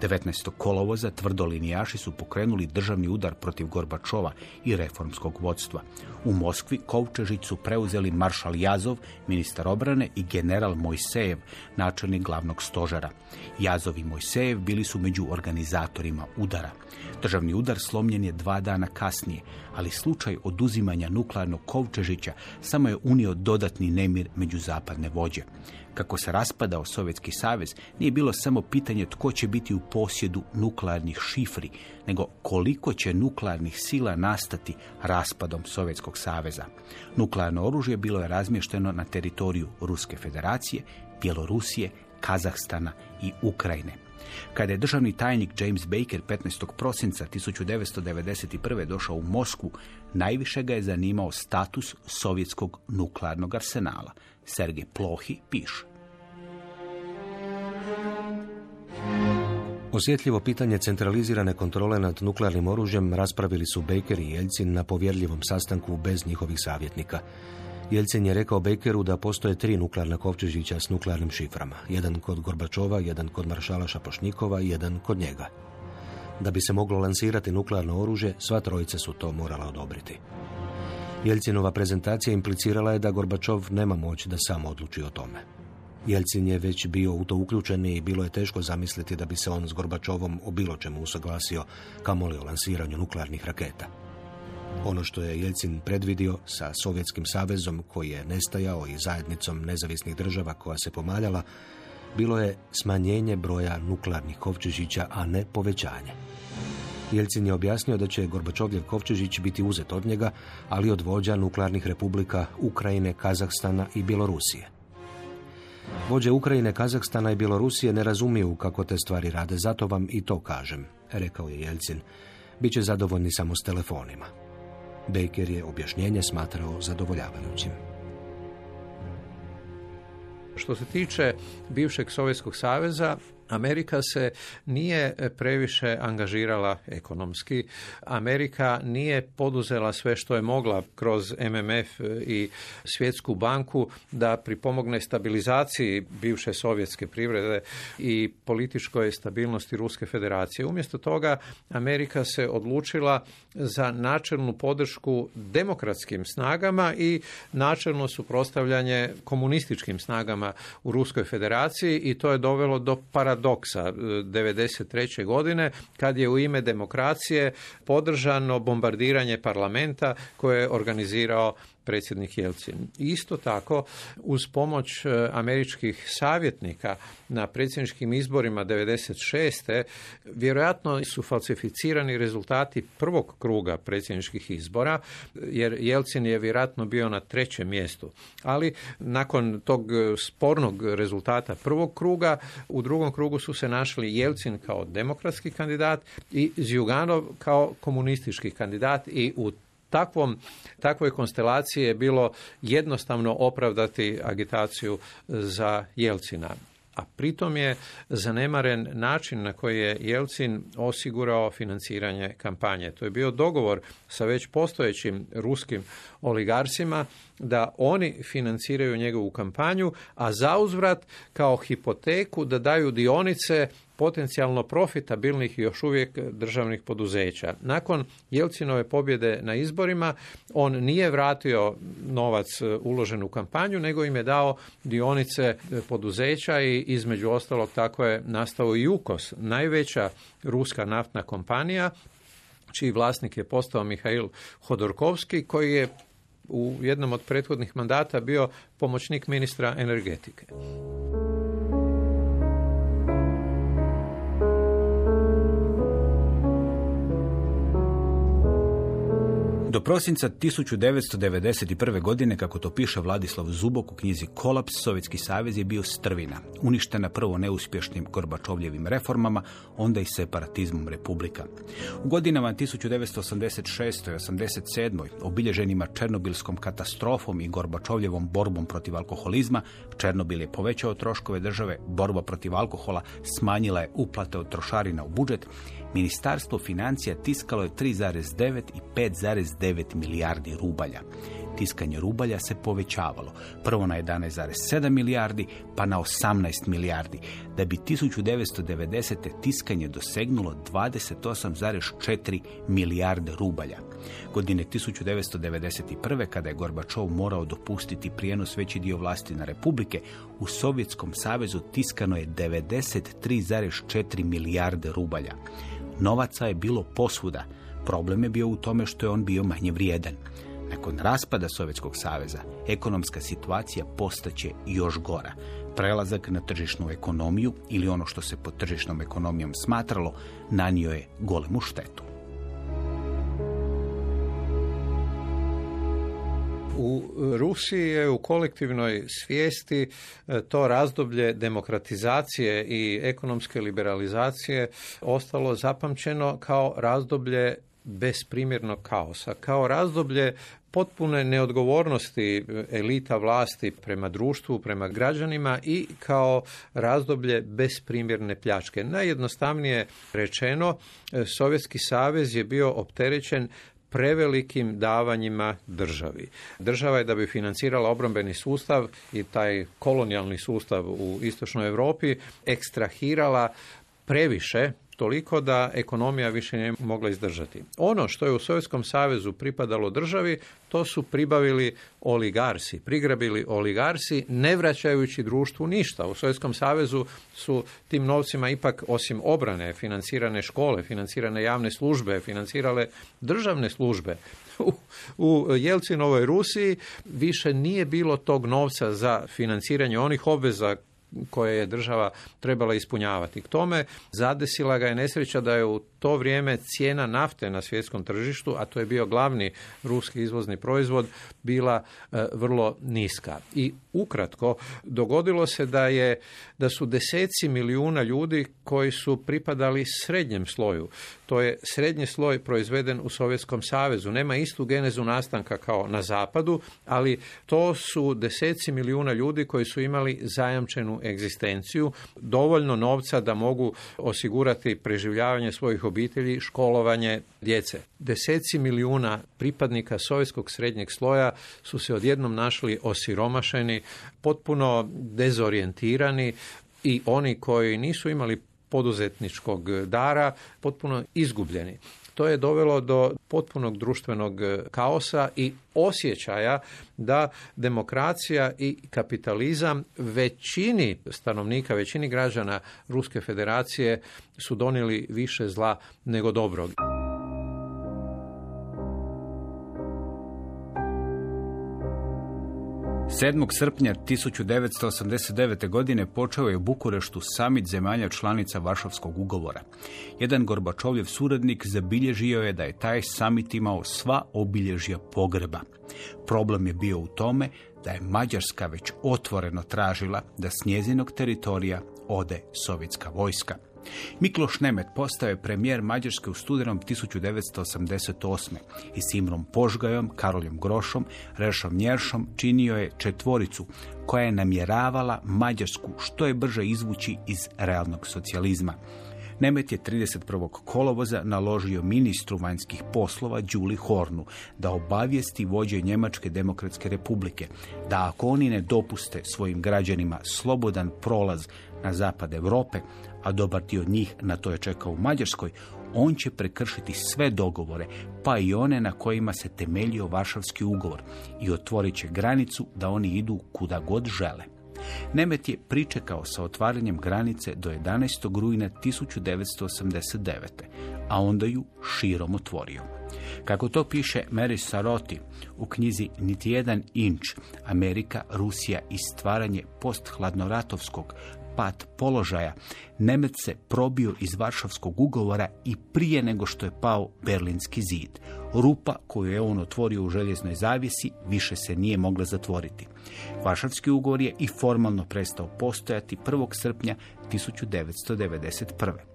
Speaker 2: 19. kolovoza tvrdolinijaši su pokrenuli državni udar protiv Gorbačova i reformskog vodstva. U Moskvi Kovčežić su preuzeli maršal Jazov, ministar obrane i general Mojsejev, načelnik glavnog stožera. Jazov i Mojsejev bili su među organizatorima udara. Državni udar slomljen je dva dana kasnije, ali slučaj oduzimanja nuklearnog Kovčežića samo je unio dodatni nemir među zapadne vođe. Kako se raspadao Sovjetski savez, nije bilo samo pitanje tko će biti u posjedu nuklearnih šifri, nego koliko će nuklearnih sila nastati raspadom Sovjetskog saveza. Nuklearno oružje bilo je razmješteno na teritoriju Ruske federacije, Bjelorusije, Kazahstana i Ukrajine. Kada je državni tajnik James Baker 15. prosinca 1991. došao u Moskvu, najviše ga je zanimao status sovjetskog nuklearnog arsenala. Sergej Plohi piše.
Speaker 3: Osjetljivo pitanje centralizirane kontrole nad nuklearnim oružjem raspravili su Baker i Jelcin na povjerljivom sastanku bez njihovih savjetnika. Jelcin je rekao Bakeru da postoje tri nuklearna kovčežića s nuklearnim šiframa. Jedan kod Gorbačova, jedan kod maršala Šapošnikova i jedan kod njega. Da bi se moglo lansirati nuklearno oružje, sva trojica su to morala odobriti. Jelcinova prezentacija implicirala je da Gorbačov nema moć da sam odluči o tome. Jelcin je već bio u to uključen i bilo je teško zamisliti da bi se on s Gorbačovom o bilo čemu usaglasio, kamoli o lansiranju nuklearnih raketa. Ono što je Jelcin predvidio sa Sovjetskim savezom koji je nestajao i zajednicom nezavisnih država koja se pomaljala, bilo je smanjenje broja nuklearnih kovčežića, a ne povećanje. Jelcin je objasnio da će Gorbačovljev Kovčežić biti uzet od njega, ali od vođa nuklearnih republika Ukrajine, Kazahstana i Bjelorusije. Vođe Ukrajine, Kazahstana i Bjelorusije ne razumiju kako te stvari rade, zato vam i to kažem, rekao je Jelcin. Biće zadovoljni samo s telefonima. Baker je objašnjenje smatrao zadovoljavajućim.
Speaker 4: Što se tiče bivšeg Sovjetskog saveza, Amerika se nije previše angažirala ekonomski. Amerika nije poduzela sve što je mogla kroz MMF i Svjetsku banku da pripomogne stabilizaciji bivše sovjetske privrede i političkoj stabilnosti Ruske federacije. Umjesto toga Amerika se odlučila za načelnu podršku demokratskim snagama i načelno suprotstavljanje komunističkim snagama u Ruskoj federaciji i to je dovelo do paradoxa paradoksa 93. E, godine kad je u ime demokracije podržano bombardiranje parlamenta koje je organizirao predsjednik Jelcin. Isto tako, uz pomoć e, američkih savjetnika na predsjedničkim izborima 96. vjerojatno su falsificirani rezultati prvog kruga predsjedničkih izbora, jer Jelcin je vjerojatno bio na trećem mjestu. Ali nakon tog spornog rezultata prvog kruga, u drugom krugu su se našli Jelcin kao demokratski kandidat i Zjuganov kao komunistički kandidat i u takvom, takvoj konstelaciji je bilo jednostavno opravdati agitaciju za Jelcina a pritom je zanemaren način na koji je Jelcin osigurao financiranje kampanje. To je bio dogovor sa već postojećim ruskim oligarsima da oni financiraju njegovu kampanju, a zauzvrat kao hipoteku da daju dionice potencijalno profitabilnih još uvijek državnih poduzeća. Nakon Jelcinove pobjede na izborima on nije vratio novac uložen u kampanju, nego im je dao dionice poduzeća i između ostalog tako je nastao i UKOS, najveća ruska naftna kompanija čiji vlasnik je postao Mihail Hodorkovski koji je u jednom od prethodnih mandata bio pomoćnik ministra energetike.
Speaker 2: Do prosinca 1991. godine, kako to piše Vladislav Zubok u knjizi Kolaps, Sovjetski savez je bio strvina, uništena prvo neuspješnim Gorbačovljevim reformama, onda i separatizmom republika. U godinama 1986. i 1987. obilježenima Černobilskom katastrofom i Gorbačovljevom borbom protiv alkoholizma, Černobil je povećao troškove države, borba protiv alkohola smanjila je uplate od trošarina u budžet Ministarstvo financija tiskalo je 3,9 i 5,9 milijardi rubalja. Tiskanje rubalja se povećavalo, prvo na 11,7 milijardi, pa na 18 milijardi, da bi 1990. tiskanje dosegnulo 28,4 milijarde rubalja. Godine 1991. kada je Gorbačov morao dopustiti prijenos veći dio vlasti na republike, u Sovjetskom savezu tiskano je 93,4 milijarde rubalja. Novaca je bilo posvuda. Problem je bio u tome što je on bio manje vrijedan. Nakon raspada Sovjetskog saveza, ekonomska situacija postaće još gora. Prelazak na tržišnu ekonomiju ili ono što se pod tržišnom ekonomijom smatralo, nanio je golemu štetu.
Speaker 4: U Rusiji je u kolektivnoj svijesti e, to razdoblje demokratizacije i ekonomske liberalizacije ostalo zapamćeno kao razdoblje besprimjernog kaosa, kao razdoblje potpune neodgovornosti elita vlasti prema društvu, prema građanima i kao razdoblje besprimjerne pljačke. Najjednostavnije rečeno, e, Sovjetski savez je bio opterećen prevelikim davanjima državi. Država je da bi financirala obrambeni sustav i taj kolonijalni sustav u istočnoj Europi ekstrahirala previše toliko da ekonomija više nije mogla izdržati. Ono što je u Sovjetskom savezu pripadalo državi, to su pribavili oligarsi, prigrabili oligarsi, ne vraćajući društvu ništa. U Sovjetskom savezu su tim novcima ipak osim obrane, financirane škole, financirane javne službe, financirale državne službe. U, u Jelcinovoj Rusiji više nije bilo tog novca za financiranje onih obveza koje je država trebala ispunjavati. K tome zadesila ga je nesreća da je u to vrijeme cijena nafte na svjetskom tržištu, a to je bio glavni ruski izvozni proizvod, bila e, vrlo niska. I ukratko, dogodilo se da je da su deseci milijuna ljudi koji su pripadali srednjem sloju. To je srednji sloj proizveden u Sovjetskom savezu. Nema istu genezu nastanka kao na zapadu, ali to su deseci milijuna ljudi koji su imali zajamčenu egzistenciju, dovoljno novca da mogu osigurati preživljavanje svojih obitelji, školovanje djece. Deseci milijuna pripadnika sovjetskog srednjeg sloja su se odjednom našli osiromašeni, potpuno dezorijentirani i oni koji nisu imali poduzetničkog dara potpuno izgubljeni. To je dovelo do potpunog društvenog kaosa i osjećaja da demokracija i kapitalizam većini stanovnika, većini građana Ruske federacije su donijeli više zla nego dobrog.
Speaker 2: 7. srpnja 1989. godine počeo je u Bukureštu samit zemalja članica Varšavskog ugovora. Jedan Gorbačovljev suradnik zabilježio je da je taj samit imao sva obilježja pogreba. Problem je bio u tome da je Mađarska već otvoreno tražila da s njezinog teritorija ode sovjetska vojska. Mikloš Nemet postao je premijer Mađarske u studenom 1988. i s Imrom Požgajom, Karoljem Grošom, Rešom Njeršom činio je četvoricu koja je namjeravala Mađarsku što je brže izvući iz realnog socijalizma. Nemet je 31. kolovoza naložio ministru vanjskih poslova Đuli Hornu da obavijesti vođe Njemačke demokratske republike da ako oni ne dopuste svojim građanima slobodan prolaz na zapad Europe, a dobar dio njih na to je čekao u Mađarskoj, on će prekršiti sve dogovore, pa i one na kojima se temeljio Varšavski ugovor i otvorit će granicu da oni idu kuda god žele. Nemet je pričekao sa otvaranjem granice do 11. rujna 1989. a onda ju širom otvorio. Kako to piše Mary Saroti u knjizi Niti jedan inč, Amerika, Rusija i stvaranje posthladnoratovskog pad položaja, Nemec se probio iz Varšavskog ugovora i prije nego što je pao Berlinski zid. Rupa koju je on otvorio u željeznoj zavisi više se nije mogla zatvoriti. Varšavski ugovor je i formalno prestao postojati 1. srpnja 1991.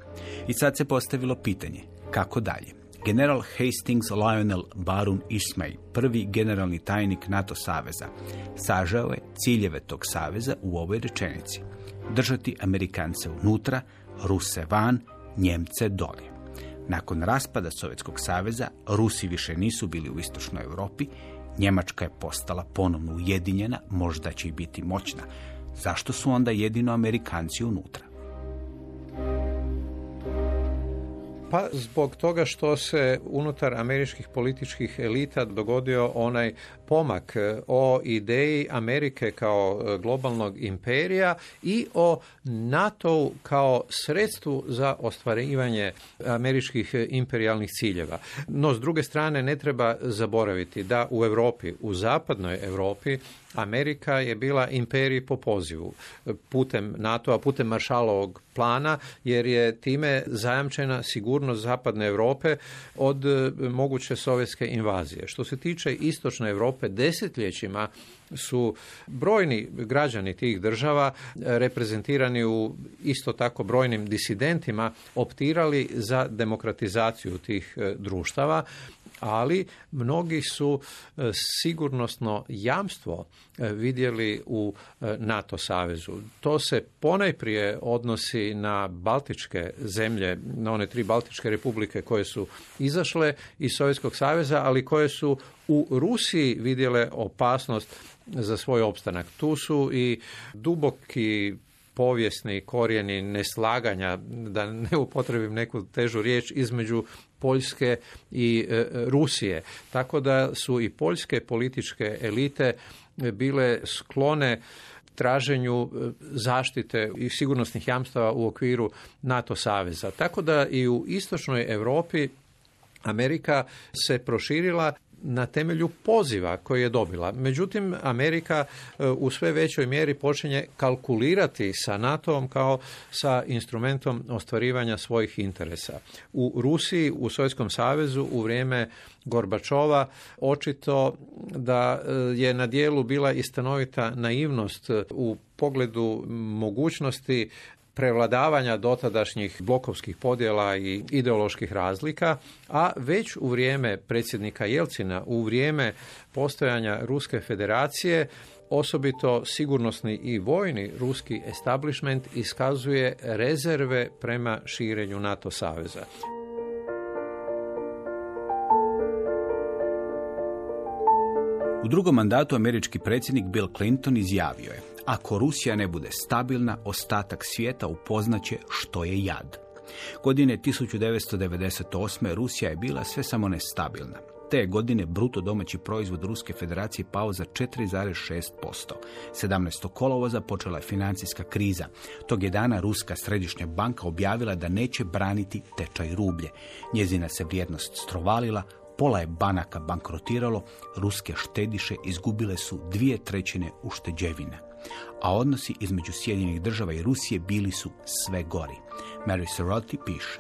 Speaker 2: I sad se postavilo pitanje, kako dalje? General Hastings Lionel Barun Ismay, prvi generalni tajnik NATO saveza, sažao je ciljeve tog saveza u ovoj rečenici. Držati Amerikance unutra, Ruse van, Njemce dolje. Nakon raspada Sovjetskog saveza, Rusi više nisu bili u istočnoj Europi, Njemačka je postala ponovno ujedinjena, možda će i biti moćna. Zašto su onda jedino Amerikanci unutra?
Speaker 4: Pa zbog toga što se unutar američkih političkih elita dogodio onaj pomak e, o ideji Amerike kao e, globalnog imperija i o NATO kao sredstvu za ostvarivanje američkih imperijalnih ciljeva. No, s druge strane, ne treba zaboraviti da u Europi, u zapadnoj Europi, Amerika je bila imperij po pozivu putem NATO-a, putem Maršalovog plana, jer je time zajamčena sigurnost zapadne Europe od e, moguće sovjetske invazije. Što se tiče istočne Europe, desetljećima su brojni građani tih država reprezentirani u isto tako brojnim disidentima optirali za demokratizaciju tih e, društava ali mnogi su e, sigurnosno jamstvo e, vidjeli u e, NATO savezu. To se ponajprije odnosi na baltičke zemlje, na one tri baltičke republike koje su izašle iz Sovjetskog saveza, ali koje su u Rusiji vidjele opasnost za svoj opstanak. Tu su i duboki povijesni korijeni neslaganja, da ne upotrebim neku težu riječ, između Poljske i e, Rusije. Tako da su i poljske političke elite bile sklone traženju e, zaštite i sigurnosnih jamstava u okviru NATO saveza. Tako da i u istočnoj Europi Amerika se proširila na temelju poziva koji je dobila. Međutim, Amerika e, u sve većoj mjeri počinje kalkulirati sa NATO-om kao sa instrumentom ostvarivanja svojih interesa. U Rusiji, u Sovjetskom savezu u vrijeme Gorbačova očito da e, je na dijelu bila i stanovita naivnost u pogledu mogućnosti prevladavanja dotadašnjih blokovskih podjela i ideoloških razlika, a već u vrijeme predsjednika Jelcina, u vrijeme postojanja Ruske federacije, osobito sigurnosni i vojni ruski establishment iskazuje rezerve prema širenju NATO saveza.
Speaker 2: U drugom mandatu američki predsjednik Bill Clinton izjavio je ako Rusija ne bude stabilna, ostatak svijeta upoznaće što je jad. Godine 1998. Rusija je bila sve samo nestabilna. Te godine bruto domaći proizvod Ruske federacije pao za 4,6%. 17. kolovoza počela je financijska kriza. Tog je dana Ruska središnja banka objavila da neće braniti tečaj rublje. Njezina se vrijednost strovalila, pola je banaka bankrotiralo, ruske štediše izgubile su dvije trećine ušteđevine a odnosi između Sjedinjenih država i Rusije bili su sve gori. Mary Soroti piše.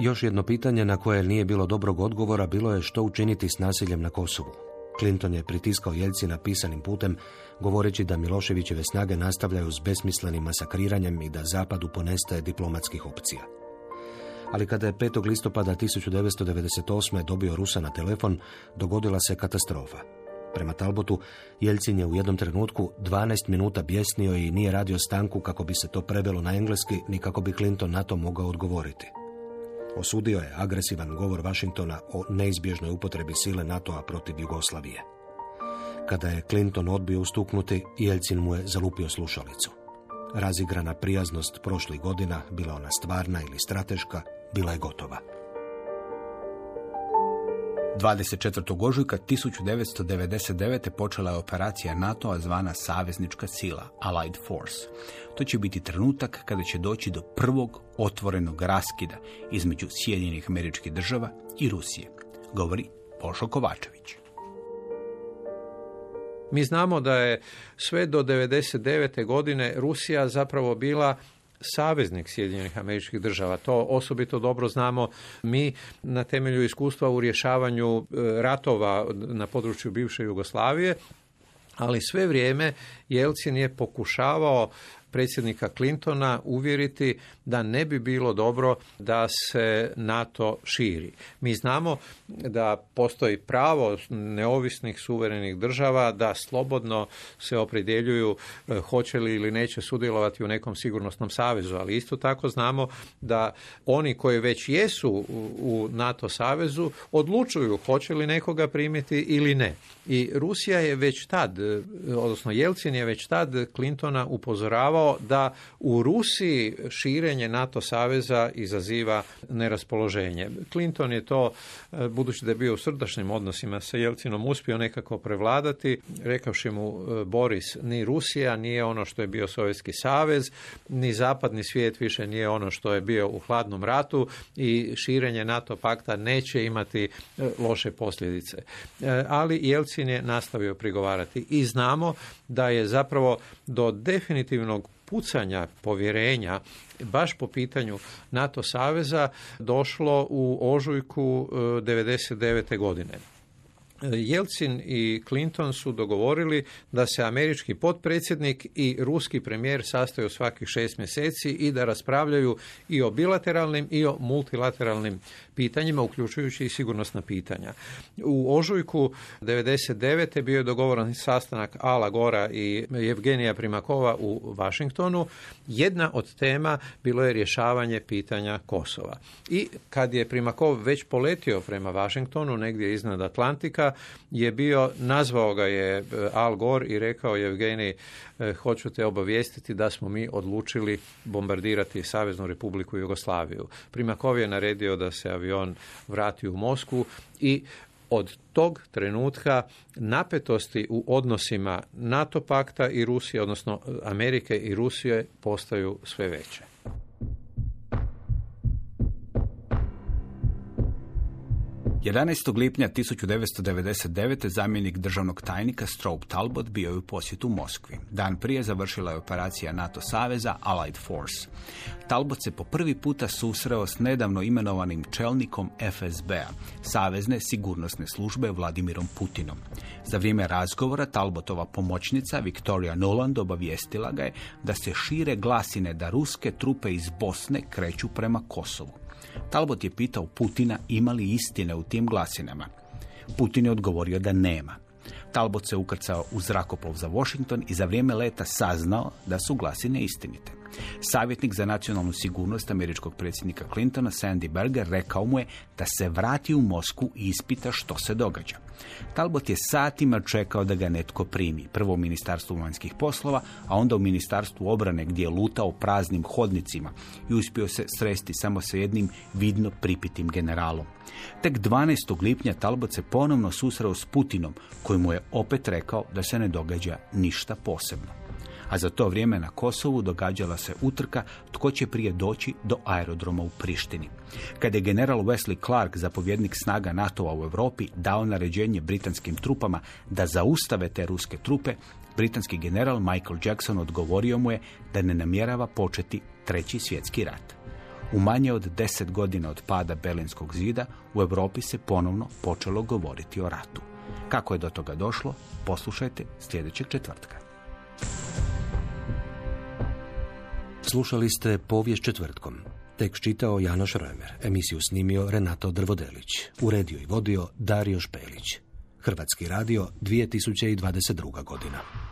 Speaker 3: Još jedno pitanje na koje nije bilo dobrog odgovora bilo je što učiniti s nasiljem na Kosovu. Clinton je pritiskao Jelcina pisanim putem, govoreći da Miloševićeve snage nastavljaju s besmislenim masakriranjem i da Zapadu ponestaje diplomatskih opcija. Ali kada je 5. listopada 1998. dobio Rusa na telefon, dogodila se katastrofa. Prema Talbotu, Jelcin je u jednom trenutku 12 minuta bjesnio i nije radio stanku kako bi se to prevelo na engleski, ni kako bi Clinton na to mogao odgovoriti. Osudio je agresivan govor Washingtona o neizbježnoj upotrebi sile NATO-a protiv Jugoslavije. Kada je Clinton odbio ustuknuti, Jelcin mu je zalupio slušalicu. Razigrana prijaznost prošlih godina, bila ona stvarna ili strateška, bila je gotova.
Speaker 2: 24. ožujka 1999. počela je operacija NATO-a zvana Saveznička sila, Allied Force. To će biti trenutak kada će doći do prvog otvorenog raskida između Sjedinjenih američkih država i Rusije, govori Pošo Kovačević.
Speaker 4: Mi znamo da je sve do 99. godine Rusija zapravo bila saveznik Sjedinjenih američkih država. To osobito dobro znamo mi na temelju iskustva u rješavanju e, ratova na području bivše Jugoslavije, ali sve vrijeme Jelcin je pokušavao predsjednika Clintona uvjeriti da ne bi bilo dobro da se NATO širi. Mi znamo da postoji pravo neovisnih suverenih država da slobodno se opredjeljuju e, hoće li ili neće sudjelovati u nekom sigurnosnom savezu, ali isto tako znamo da oni koji već jesu u NATO savezu odlučuju hoće li nekoga primiti ili ne. I Rusija je već tad, e, odnosno Jelcin je već tad Clintona upozoravao da u Rusiji širenje NATO saveza izaziva neraspoloženje. Clinton je to, e, budući da je bio u srdačnim odnosima sa Jelcinom, uspio nekako prevladati, rekavši mu e, Boris, ni Rusija nije ono što je bio Sovjetski savez, ni zapadni svijet više nije ono što je bio u hladnom ratu i širenje NATO pakta neće imati loše posljedice. Ali Jelcin je nastavio prigovarati i znamo da je zapravo do definitivnog pucanja povjerenja baš po pitanju NATO saveza došlo u ožujku 99. E, godine. Jelcin i Clinton su dogovorili da se američki potpredsjednik i ruski premijer sastaju svakih šest mjeseci i da raspravljaju i o bilateralnim i o multilateralnim pitanjima, uključujući i sigurnosna pitanja. U ožujku 99. bio je dogovoran sastanak Ala Gora i Evgenija Primakova u Washingtonu. Jedna od tema bilo je rješavanje pitanja Kosova. I kad je Primakov već poletio prema Washingtonu, negdje iznad Atlantika, je bio, nazvao ga je e, Al Gore i rekao je Evgenij, e, hoću te obavijestiti da smo mi odlučili bombardirati Saveznu republiku Jugoslaviju. Primakov je naredio da se avion vrati u Moskvu i od tog trenutka napetosti u odnosima NATO pakta i Rusije, odnosno Amerike i Rusije, postaju sve veće.
Speaker 2: 11. lipnja 1999. zamjenik državnog tajnika Strobe Talbot bio je u posjetu Moskvi. Dan prije završila je operacija NATO saveza Allied Force. Talbot se po prvi puta susreo s nedavno imenovanim čelnikom FSB-a, Savezne sigurnosne službe Vladimirom Putinom. Za vrijeme razgovora Talbotova pomoćnica Victoria Noland obavijestila ga je da se šire glasine da ruske trupe iz Bosne kreću prema Kosovu. Talbot je pitao Putina ima li istine u tim glasinama. Putin je odgovorio da nema. Talbot se ukrcao u zrakoplov za Washington i za vrijeme leta saznao da su glasine istinite. Savjetnik za nacionalnu sigurnost američkog predsjednika Clintona, Sandy Berger, rekao mu je da se vrati u Mosku i ispita što se događa. Talbot je satima čekao da ga netko primi. Prvo u Ministarstvu vanjskih poslova, a onda u Ministarstvu obrane gdje je lutao praznim hodnicima i uspio se sresti samo sa jednim vidno pripitim generalom. Tek 12. lipnja Talbot se ponovno susreo s Putinom, koji mu je opet rekao da se ne događa ništa posebno a za to vrijeme na Kosovu događala se utrka tko će prije doći do aerodroma u Prištini. Kada je general Wesley Clark, zapovjednik snaga NATO-a u Europi, dao naređenje britanskim trupama da zaustave te ruske trupe, britanski general Michael Jackson odgovorio mu je da ne namjerava početi treći svjetski rat. U manje od deset godina od pada Berlinskog zida u Europi se ponovno počelo govoriti o ratu. Kako je do toga došlo, poslušajte sljedećeg četvrtka.
Speaker 3: Slušali ste povijest četvrtkom. Tekst čitao Janoš Römer, emisiju snimio Renato Drvodelić, uredio i vodio Dario Špelić. Hrvatski radio 2022. godina.